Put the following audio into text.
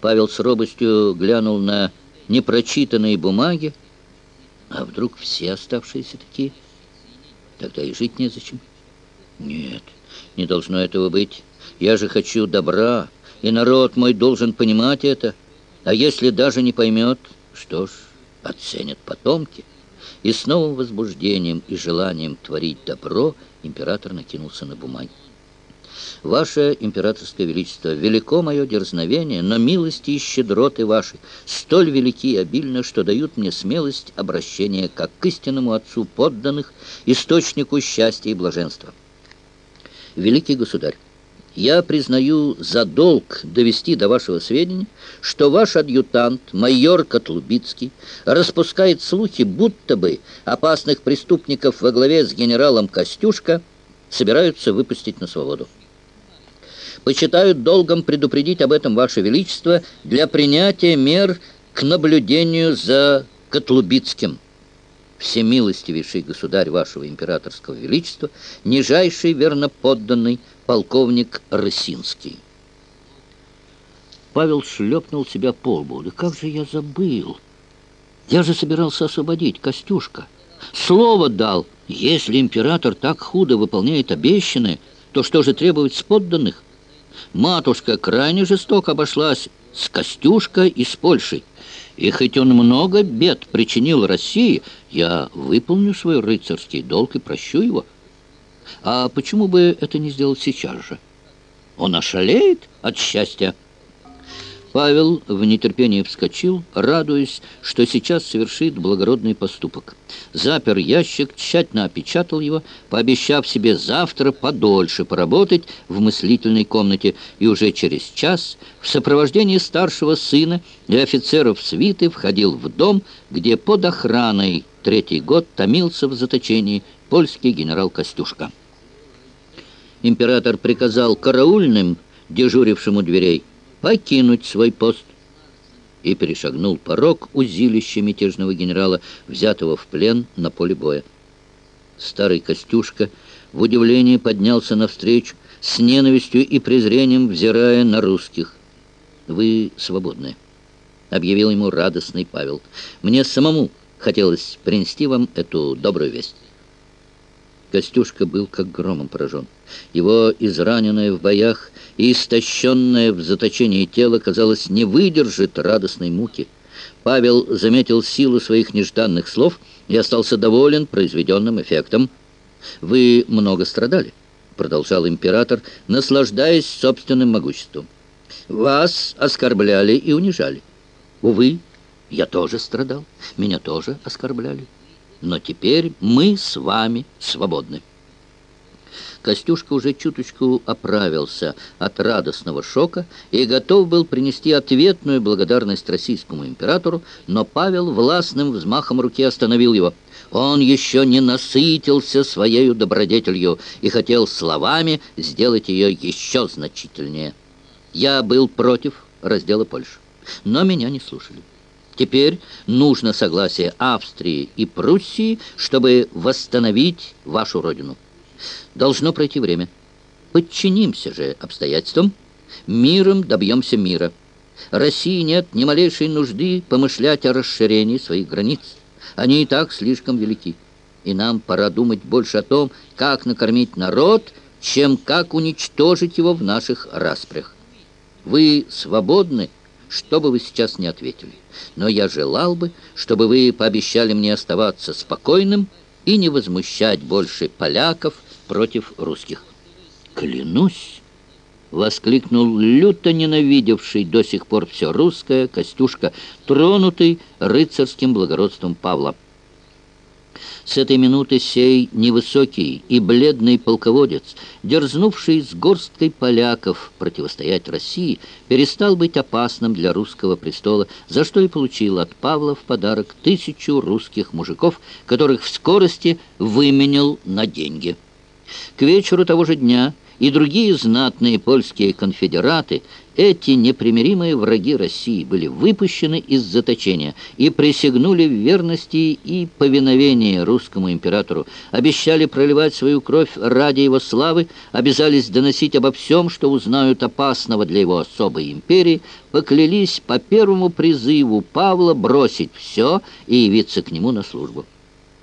Павел с робостью глянул на непрочитанные бумаги. А вдруг все оставшиеся такие? Тогда и жить незачем. Нет, не должно этого быть. Я же хочу добра, и народ мой должен понимать это. А если даже не поймет, что ж, оценят потомки. И с новым возбуждением и желанием творить добро император накинулся на бумаги. Ваше императорское величество, велико мое дерзновение, но милости и щедроты ваши столь велики и обильны, что дают мне смелость обращения как к истинному отцу подданных, источнику счастья и блаженства. Великий государь, я признаю за долг довести до вашего сведения, что ваш адъютант, майор Котлубицкий, распускает слухи, будто бы опасных преступников во главе с генералом Костюшко собираются выпустить на свободу. Почитают долгом предупредить об этом Ваше Величество для принятия мер к наблюдению за Котлубицким. Всемилостивейший государь Вашего Императорского Величества, нижайший верноподданный полковник Росинский. Павел шлепнул себя по лбу. «Да как же я забыл! Я же собирался освободить Костюшка. Слово дал, если император так худо выполняет обещанное, то что же требовать с подданных? Матушка крайне жестоко обошлась с Костюшкой и с Польшей. И хоть он много бед причинил России, я выполню свой рыцарский долг и прощу его». А почему бы это не сделать сейчас же? Он ошалеет от счастья. Павел в нетерпении вскочил, радуясь, что сейчас совершит благородный поступок. Запер ящик, тщательно опечатал его, пообещав себе завтра подольше поработать в мыслительной комнате, и уже через час в сопровождении старшего сына и офицеров свиты входил в дом, где под охраной третий год томился в заточении польский генерал Костюшка. Император приказал караульным, дежурившим у дверей, покинуть свой пост и перешагнул порог узилища мятежного генерала, взятого в плен на поле боя. Старый Костюшка в удивлении поднялся навстречу, с ненавистью и презрением взирая на русских. «Вы свободны», — объявил ему радостный Павел. «Мне самому хотелось принести вам эту добрую весть». Костюшка был как громом поражен. Его израненное в боях и истощенное в заточении тело, казалось, не выдержит радостной муки. Павел заметил силу своих нежданных слов и остался доволен произведенным эффектом. «Вы много страдали», — продолжал император, наслаждаясь собственным могуществом. «Вас оскорбляли и унижали. Увы, я тоже страдал, меня тоже оскорбляли» но теперь мы с вами свободны. Костюшка уже чуточку оправился от радостного шока и готов был принести ответную благодарность российскому императору, но Павел властным взмахом руки остановил его. Он еще не насытился своей добродетелью и хотел словами сделать ее еще значительнее. Я был против раздела Польши, но меня не слушали. Теперь нужно согласие Австрии и Пруссии, чтобы восстановить вашу родину. Должно пройти время. Подчинимся же обстоятельствам. Миром добьемся мира. России нет ни малейшей нужды помышлять о расширении своих границ. Они и так слишком велики. И нам пора думать больше о том, как накормить народ, чем как уничтожить его в наших распрях. Вы свободны, что бы вы сейчас не ответили. Но я желал бы, чтобы вы пообещали мне оставаться спокойным и не возмущать больше поляков против русских. Клянусь! — воскликнул люто ненавидевший до сих пор все русское Костюшка, тронутый рыцарским благородством Павла. С этой минуты сей невысокий и бледный полководец, дерзнувший с горсткой поляков противостоять России, перестал быть опасным для русского престола, за что и получил от Павла в подарок тысячу русских мужиков, которых в скорости выменял на деньги. К вечеру того же дня и другие знатные польские конфедераты, эти непримиримые враги России были выпущены из заточения и присягнули в верности и повиновении русскому императору, обещали проливать свою кровь ради его славы, обязались доносить обо всем, что узнают опасного для его особой империи, поклялись по первому призыву Павла бросить все и явиться к нему на службу.